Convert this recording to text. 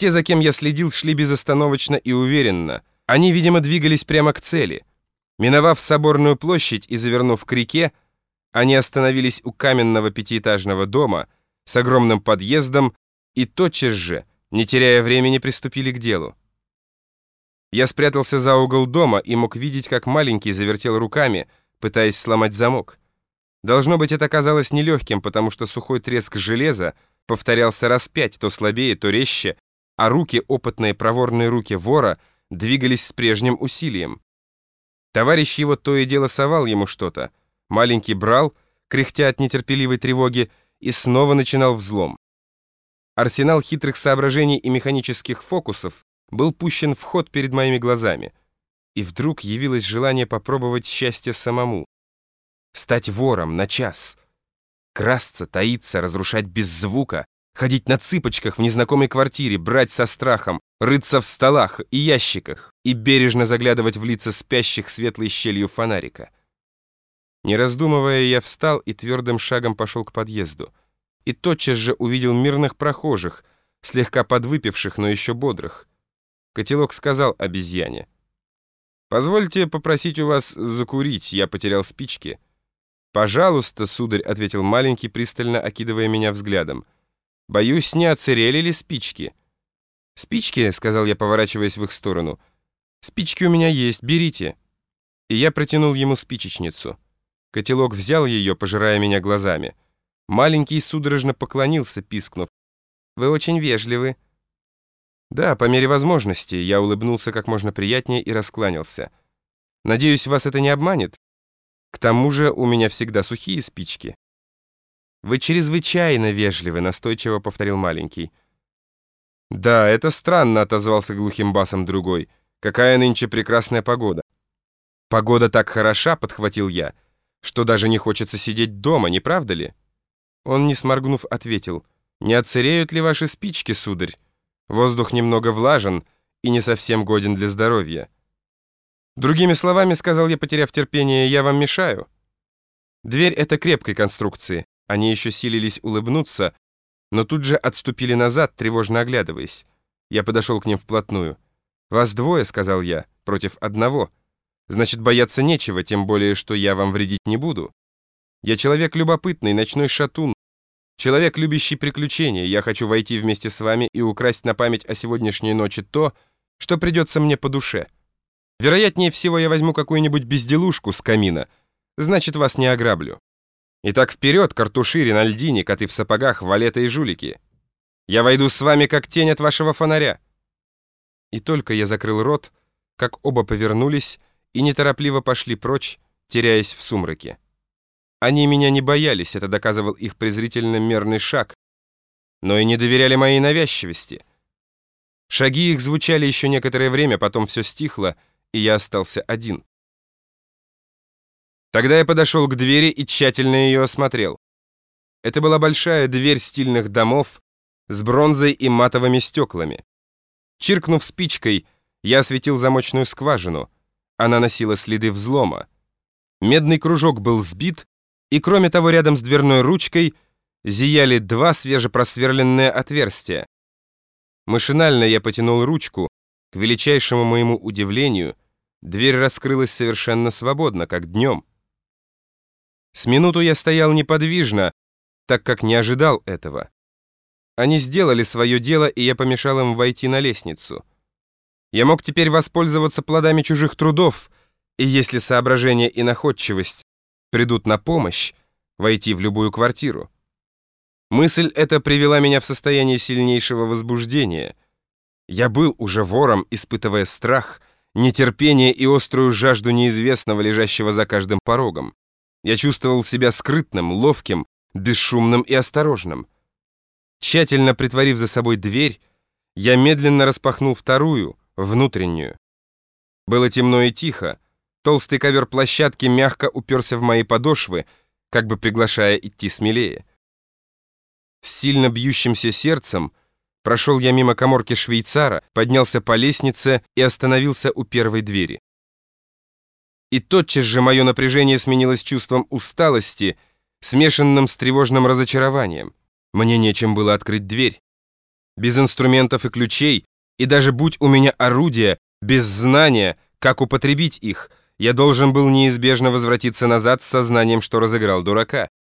Те, за кем я следил, шли безостановочно и уверенно. Они, видимо, двигались прямо к цели. Миновав соборную площадь и завернув к реке, они остановились у каменного пятиэтажного дома с огромным подъездом и тотчас же, не теряя времени, приступили к делу. Я спрятался за угол дома и мог видеть, как маленький завертел руками, пытаясь сломать замок. Должно быть, это казалось нелегким, потому что сухой треск железа повторялся раз пять, то слабее, то резче, а руки, опытные проворные руки вора, двигались с прежним усилием. Товарищ его то и дело совал ему что-то. Маленький брал, кряхтя от нетерпеливой тревоги, и снова начинал взлом. Арсенал хитрых соображений и механических фокусов был пущен в ход перед моими глазами. И вдруг явилось желание попробовать счастье самому. Стать вором на час. Красться, таиться, разрушать без звука, ходить на цыпочках в незнакомой квартире, брать со страхом, рыться в столах и ящиках и бережно заглядывать в лица спящих светлой щелью фонарика. Не раздумывая, я встал и твердым шагом пошел к подъезду. И тотчас же увидел мирных прохожих, слегка подвыпивших, но еще бодрых. Котелок сказал обезьяне. «Позвольте попросить у вас закурить, я потерял спички». «Пожалуйста, сударь», — ответил маленький, пристально окидывая меня взглядом. «Боюсь, не оцерели ли спички?» «Спички», — сказал я, поворачиваясь в их сторону. «Спички у меня есть, берите». И я протянул ему спичечницу. Котелок взял ее, пожирая меня глазами. Маленький судорожно поклонился, пискнув. «Вы очень вежливы». «Да, по мере возможности», — я улыбнулся как можно приятнее и раскланялся. «Надеюсь, вас это не обманет? К тому же у меня всегда сухие спички». «Вы чрезвычайно вежливы», — настойчиво повторил маленький. «Да, это странно», — отозвался глухим басом другой. «Какая нынче прекрасная погода». «Погода так хороша», — подхватил я, «что даже не хочется сидеть дома, не правда ли?» Он, не сморгнув, ответил. «Не отсыреют ли ваши спички, сударь? Воздух немного влажен и не совсем годен для здоровья». «Другими словами, — сказал я, потеряв терпение, — я вам мешаю». Дверь эта крепкой конструкции. Они еще силились улыбнуться, но тут же отступили назад, тревожно оглядываясь. Я подошел к ним вплотную. «Вас двое», — сказал я, — «против одного. Значит, бояться нечего, тем более, что я вам вредить не буду. Я человек любопытный, ночной шатун, человек, любящий приключения. Я хочу войти вместе с вами и украсть на память о сегодняшней ночи то, что придется мне по душе. Вероятнее всего, я возьму какую-нибудь безделушку с камина, значит, вас не ограблю. Итак, вперед, картуши, ринальдини, коты в сапогах, валеты и жулики. Я войду с вами, как тень от вашего фонаря. И только я закрыл рот, как оба повернулись и неторопливо пошли прочь, теряясь в сумраке. Они меня не боялись, это доказывал их презрительно мерный шаг, но и не доверяли моей навязчивости. Шаги их звучали еще некоторое время, потом все стихло, и я остался один. Тогда я подошел к двери и тщательно ее осмотрел. Это была большая дверь стильных домов с бронзой и матовыми стеклами. Чиркнув спичкой, я осветил замочную скважину. Она носила следы взлома. Медный кружок был сбит, и кроме того, рядом с дверной ручкой зияли два свежепросверленные отверстия. Машинально я потянул ручку. К величайшему моему удивлению, дверь раскрылась совершенно свободно, как днем. С минуту я стоял неподвижно, так как не ожидал этого. Они сделали свое дело, и я помешал им войти на лестницу. Я мог теперь воспользоваться плодами чужих трудов, и если соображение и находчивость придут на помощь, войти в любую квартиру. Мысль эта привела меня в состояние сильнейшего возбуждения. Я был уже вором, испытывая страх, нетерпение и острую жажду неизвестного, лежащего за каждым порогом. Я чувствовал себя скрытным, ловким, бесшумным и осторожным. Тщательно притворив за собой дверь, я медленно распахнул вторую, внутреннюю. Было темно и тихо. Толстый ковер площадки мягко уперся в мои подошвы, как бы приглашая идти смелее. С сильно бьющимся сердцем прошел я мимо коморки швейцара, поднялся по лестнице и остановился у первой двери. И тотчас же мое напряжение сменилось чувством усталости, смешанным с тревожным разочарованием. Мне нечем было открыть дверь. без инструментов и ключей, и даже будь у меня орудия, без знания, как употребить их, я должен был неизбежно возвратиться назад с сознанием, что разыграл дурака.